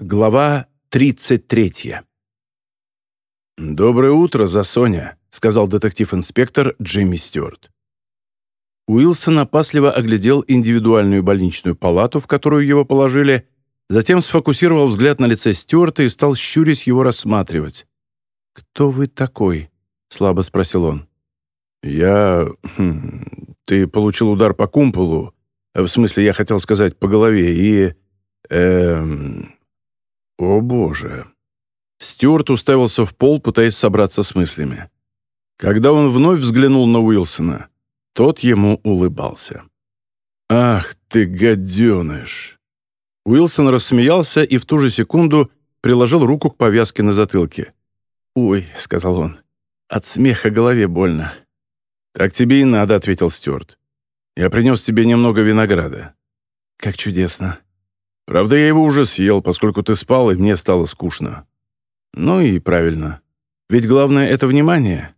Глава 33. «Доброе утро, Засоня», — сказал детектив-инспектор Джимми Стюарт. Уилсон опасливо оглядел индивидуальную больничную палату, в которую его положили, затем сфокусировал взгляд на лице Стюарта и стал щурясь его рассматривать. «Кто вы такой?» — слабо спросил он. «Я... Хм, ты получил удар по кумполу. В смысле, я хотел сказать, по голове, и... Эм... «О, боже!» Стюарт уставился в пол, пытаясь собраться с мыслями. Когда он вновь взглянул на Уилсона, тот ему улыбался. «Ах ты, гаденыш!» Уилсон рассмеялся и в ту же секунду приложил руку к повязке на затылке. «Ой», — сказал он, — «от смеха голове больно». «Так тебе и надо», — ответил Стюарт. «Я принес тебе немного винограда». «Как чудесно». Правда, я его уже съел, поскольку ты спал, и мне стало скучно. Ну и правильно. Ведь главное — это внимание.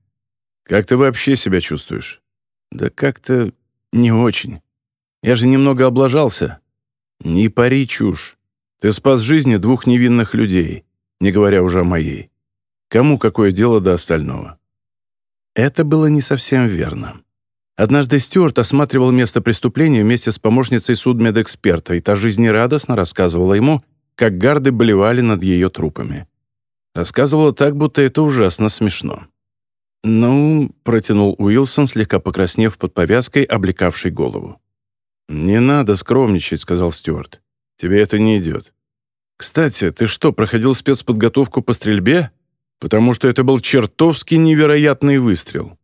Как ты вообще себя чувствуешь? Да как-то не очень. Я же немного облажался. Не пари чушь. Ты спас жизни двух невинных людей, не говоря уже о моей. Кому какое дело до остального? Это было не совсем верно. Однажды Стюарт осматривал место преступления вместе с помощницей судмедэксперта, и та жизнерадостно рассказывала ему, как гарды болевали над ее трупами. Рассказывала так, будто это ужасно смешно. «Ну», — протянул Уилсон, слегка покраснев под повязкой, облекавшей голову. «Не надо скромничать», — сказал Стюарт. «Тебе это не идет. Кстати, ты что, проходил спецподготовку по стрельбе? Потому что это был чертовски невероятный выстрел».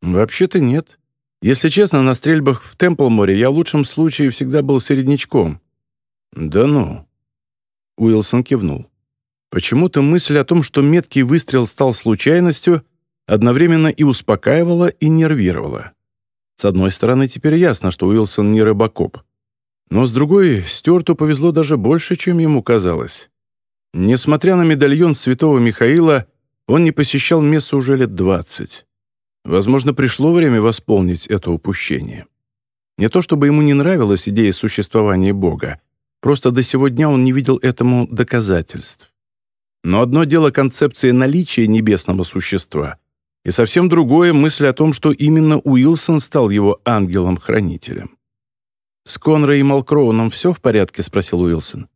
«Вообще-то нет. Если честно, на стрельбах в Темплморе я в лучшем случае всегда был середнячком». «Да ну». Уилсон кивнул. Почему-то мысль о том, что меткий выстрел стал случайностью, одновременно и успокаивала, и нервировала. С одной стороны, теперь ясно, что Уилсон не рыбакоп. Но с другой, Стюарту повезло даже больше, чем ему казалось. Несмотря на медальон святого Михаила, он не посещал мессу уже лет двадцать. Возможно, пришло время восполнить это упущение. Не то чтобы ему не нравилась идея существования Бога, просто до сего дня он не видел этому доказательств. Но одно дело концепция наличия небесного существа, и совсем другое мысль о том, что именно Уилсон стал его ангелом-хранителем. «С Конрой и Малкроуном все в порядке?» — спросил Уилсон.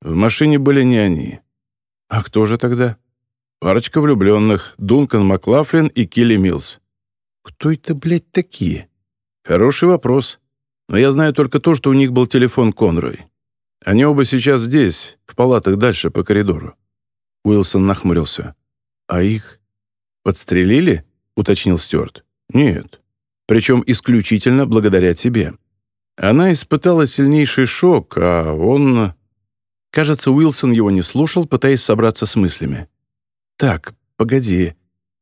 «В машине были не они». «А кто же тогда?» Парочка влюбленных, Дункан Маклафлин и Килли Милс. Кто это, блядь, такие? Хороший вопрос. Но я знаю только то, что у них был телефон Конрой. Они оба сейчас здесь, в палатах дальше по коридору. Уилсон нахмурился. А их подстрелили? уточнил Стюарт. Нет. Причем исключительно благодаря тебе. Она испытала сильнейший шок, а он... Кажется, Уилсон его не слушал, пытаясь собраться с мыслями. «Так, погоди.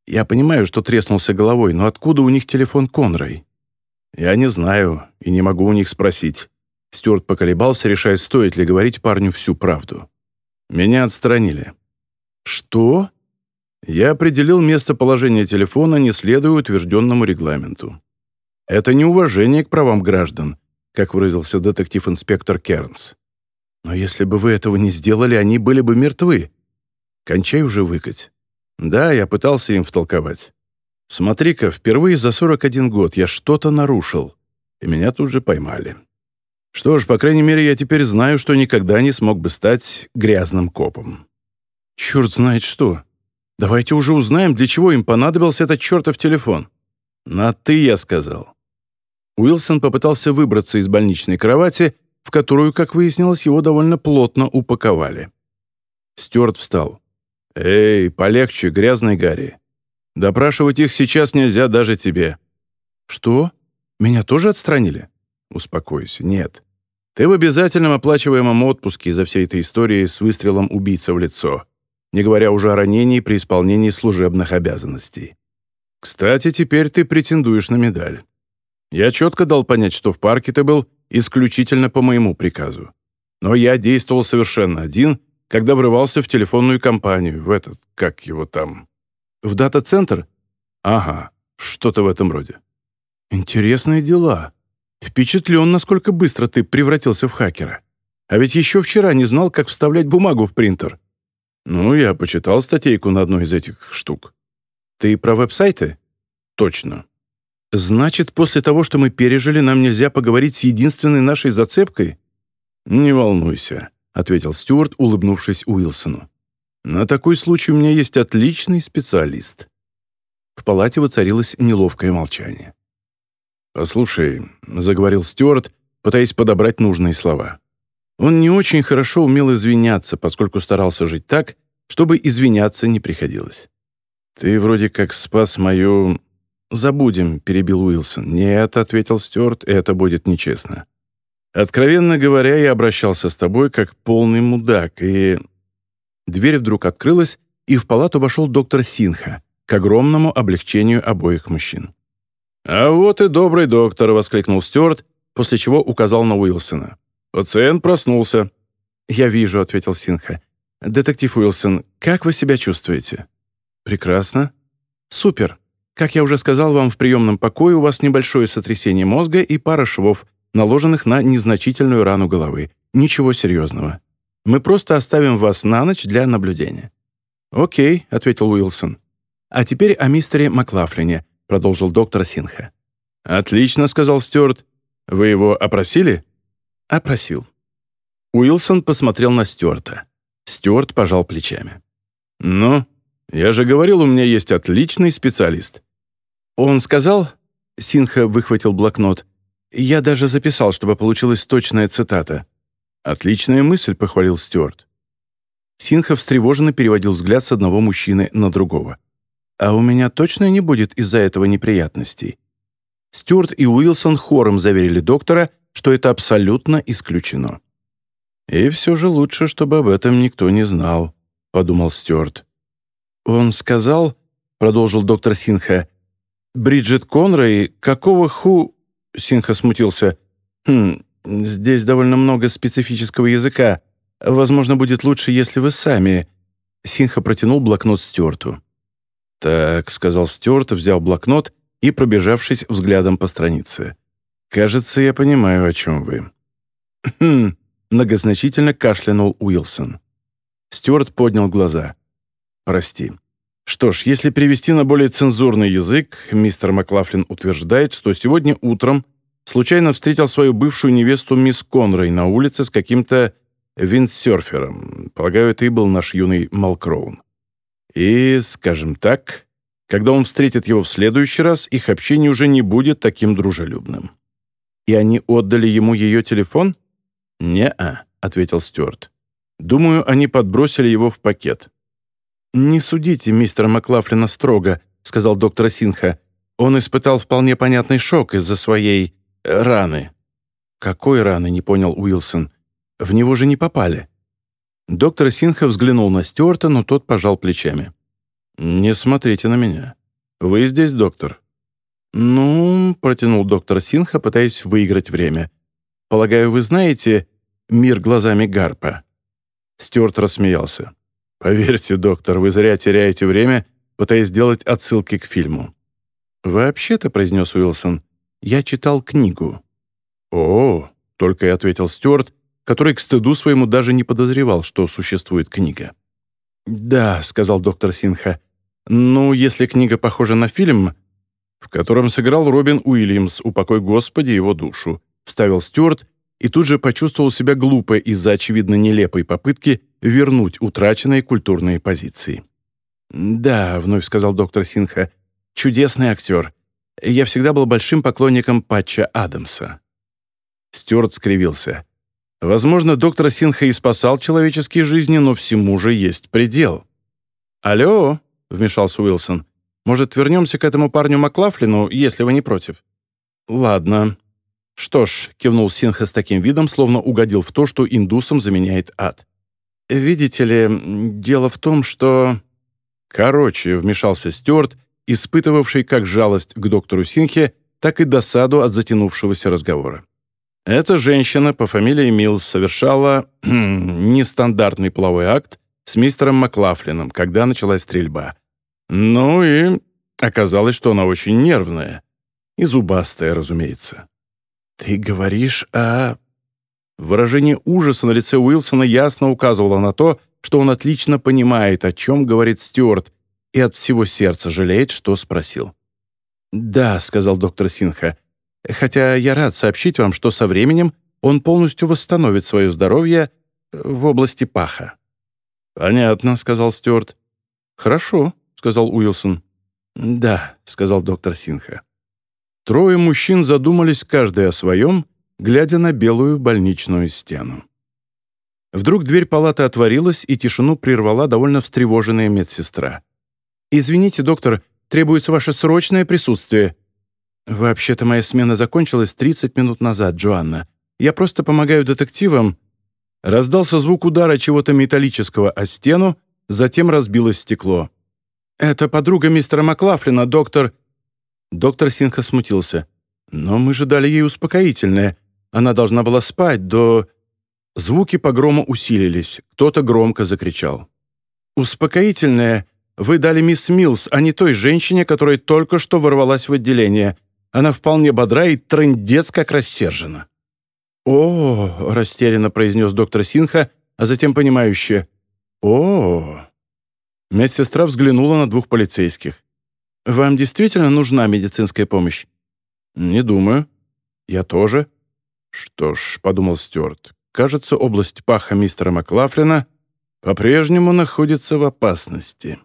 Я понимаю, что треснулся головой, но откуда у них телефон Конрой?» «Я не знаю и не могу у них спросить». Стюарт поколебался, решая, стоит ли говорить парню всю правду. «Меня отстранили». «Что?» Я определил местоположение телефона, не следуя утвержденному регламенту. Это неуважение к правам граждан, как выразился детектив-инспектор Кернс. Но если бы вы этого не сделали, они были бы мертвы. Кончай уже выкать. Да, я пытался им втолковать. Смотри-ка, впервые за 41 год я что-то нарушил, и меня тут же поймали. Что ж, по крайней мере, я теперь знаю, что никогда не смог бы стать грязным копом. Черт знает что. Давайте уже узнаем, для чего им понадобился этот чертов телефон. На «ты», я сказал. Уилсон попытался выбраться из больничной кровати, в которую, как выяснилось, его довольно плотно упаковали. Стюарт встал. «Эй, полегче, грязный Гарри. Допрашивать их сейчас нельзя даже тебе». «Что? Меня тоже отстранили?» «Успокойся, нет. Ты в обязательном оплачиваемом отпуске из-за всей этой истории с выстрелом убийца в лицо, не говоря уже о ранении при исполнении служебных обязанностей. Кстати, теперь ты претендуешь на медаль. Я четко дал понять, что в парке ты был исключительно по моему приказу. Но я действовал совершенно один когда врывался в телефонную компанию, в этот, как его там... В дата-центр? Ага, что-то в этом роде. Интересные дела. Впечатлен, насколько быстро ты превратился в хакера. А ведь еще вчера не знал, как вставлять бумагу в принтер. Ну, я почитал статейку на одной из этих штук. Ты про веб-сайты? Точно. Значит, после того, что мы пережили, нам нельзя поговорить с единственной нашей зацепкой? Не волнуйся, ответил Стюарт, улыбнувшись Уилсону. На такой случай у меня есть отличный специалист. В палате воцарилось неловкое молчание. «Послушай», — заговорил Стюарт, пытаясь подобрать нужные слова. Он не очень хорошо умел извиняться, поскольку старался жить так, чтобы извиняться не приходилось. «Ты вроде как спас мою...» «Забудем», — перебил Уилсон. «Нет», — ответил Стюарт, — «это будет нечестно. Откровенно говоря, я обращался с тобой как полный мудак, и...» Дверь вдруг открылась, и в палату вошел доктор Синха, к огромному облегчению обоих мужчин. «А вот и добрый доктор!» — воскликнул Стюарт, после чего указал на Уилсона. «Пациент проснулся». «Я вижу», — ответил Синха. «Детектив Уилсон, как вы себя чувствуете?» «Прекрасно». «Супер. Как я уже сказал вам, в приемном покое у вас небольшое сотрясение мозга и пара швов, наложенных на незначительную рану головы. Ничего серьезного. Мы просто оставим вас на ночь для наблюдения». «Окей», — ответил Уилсон. «А теперь о мистере Маклафлине», — продолжил доктор Синха. «Отлично», — сказал Стюарт. «Вы его опросили?» «Опросил». Уилсон посмотрел на Стюарта. Стюарт пожал плечами. «Ну, я же говорил, у меня есть отличный специалист». «Он сказал...» — Синха выхватил блокнот. «Я даже записал, чтобы получилась точная цитата». «Отличная мысль», — похвалил Стюарт. Синха встревоженно переводил взгляд с одного мужчины на другого. А у меня точно не будет из-за этого неприятностей. Стюарт и Уилсон хором заверили доктора, что это абсолютно исключено. «И все же лучше, чтобы об этом никто не знал», — подумал Стюарт. «Он сказал», — продолжил доктор Синха, «Бриджит Конрой, какого ху...» Синха смутился. «Хм, здесь довольно много специфического языка. Возможно, будет лучше, если вы сами...» Синха протянул блокнот Стюарту. «Так», — сказал Стюарт, взял блокнот и пробежавшись взглядом по странице. «Кажется, я понимаю, о чем вы». «Хм», — многозначительно кашлянул Уилсон. Стюарт поднял глаза. «Прости. Что ж, если перевести на более цензурный язык, мистер Маклафлин утверждает, что сегодня утром случайно встретил свою бывшую невесту мисс Конрой на улице с каким-то виндсерфером. Полагаю, это и был наш юный Малкроун. И, скажем так, когда он встретит его в следующий раз, их общение уже не будет таким дружелюбным. «И они отдали ему ее телефон?» «Не-а», — ответил Стюарт. «Думаю, они подбросили его в пакет». «Не судите мистера Маклафлина строго», — сказал доктор Синха. «Он испытал вполне понятный шок из-за своей... Э, раны». «Какой раны?» — не понял Уилсон. «В него же не попали». Доктор Синха взглянул на Стюарта, но тот пожал плечами. «Не смотрите на меня. Вы здесь, доктор?» «Ну», — протянул доктор Синха, пытаясь выиграть время. «Полагаю, вы знаете «Мир глазами Гарпа»?» Стюарт рассмеялся. «Поверьте, доктор, вы зря теряете время, пытаясь сделать отсылки к фильму». «Вообще-то», — произнес Уилсон, — «я читал книгу». «О», — только и ответил Стюарт, который к стыду своему даже не подозревал, что существует книга. «Да», — сказал доктор Синха, — «ну, если книга похожа на фильм, в котором сыграл Робин Уильямс, упокой Господи его душу», — вставил Стюарт и тут же почувствовал себя глупо из-за очевидно нелепой попытки вернуть утраченные культурные позиции. «Да», — вновь сказал доктор Синха, — «чудесный актер. Я всегда был большим поклонником Патча Адамса». Стюарт скривился. Возможно, доктор Синха и спасал человеческие жизни, но всему же есть предел. «Алло», — вмешался Уилсон, «может, вернемся к этому парню Маклафлину, если вы не против?» «Ладно». «Что ж», — кивнул Синха с таким видом, словно угодил в то, что индусам заменяет ад. «Видите ли, дело в том, что...» Короче, вмешался Стюарт, испытывавший как жалость к доктору Синхе, так и досаду от затянувшегося разговора. Эта женщина по фамилии Милls совершала нестандартный половой акт с мистером Маклафлином, когда началась стрельба. Ну и оказалось, что она очень нервная. И зубастая, разумеется. «Ты говоришь о...» Выражение ужаса на лице Уилсона ясно указывало на то, что он отлично понимает, о чем говорит Стюарт, и от всего сердца жалеет, что спросил. «Да», — сказал доктор Синха, «хотя я рад сообщить вам, что со временем он полностью восстановит свое здоровье э, в области паха». «Понятно», — сказал Стюарт. «Хорошо», — сказал Уилсон. «Да», — сказал доктор Синха. Трое мужчин задумались каждый о своем, глядя на белую больничную стену. Вдруг дверь палаты отворилась, и тишину прервала довольно встревоженная медсестра. «Извините, доктор, требуется ваше срочное присутствие». «Вообще-то моя смена закончилась 30 минут назад, Джоанна. Я просто помогаю детективам». Раздался звук удара чего-то металлического о стену, затем разбилось стекло. «Это подруга мистера Маклафлина, доктор...» Доктор Синха смутился. «Но мы же дали ей успокоительное. Она должна была спать до...» Звуки погрома усилились. Кто-то громко закричал. «Успокоительное вы дали мисс Милс, а не той женщине, которая только что ворвалась в отделение. Она вполне бодра и трындец как рассержена». «О!» — растерянно произнес доктор Синха, а затем понимающе. «О!» Медсестра взглянула на двух полицейских. «Вам действительно нужна медицинская помощь?» «Не думаю». «Я тоже». «Что ж», — подумал Стюарт, «кажется, область паха мистера Маклафлина по-прежнему находится в опасности».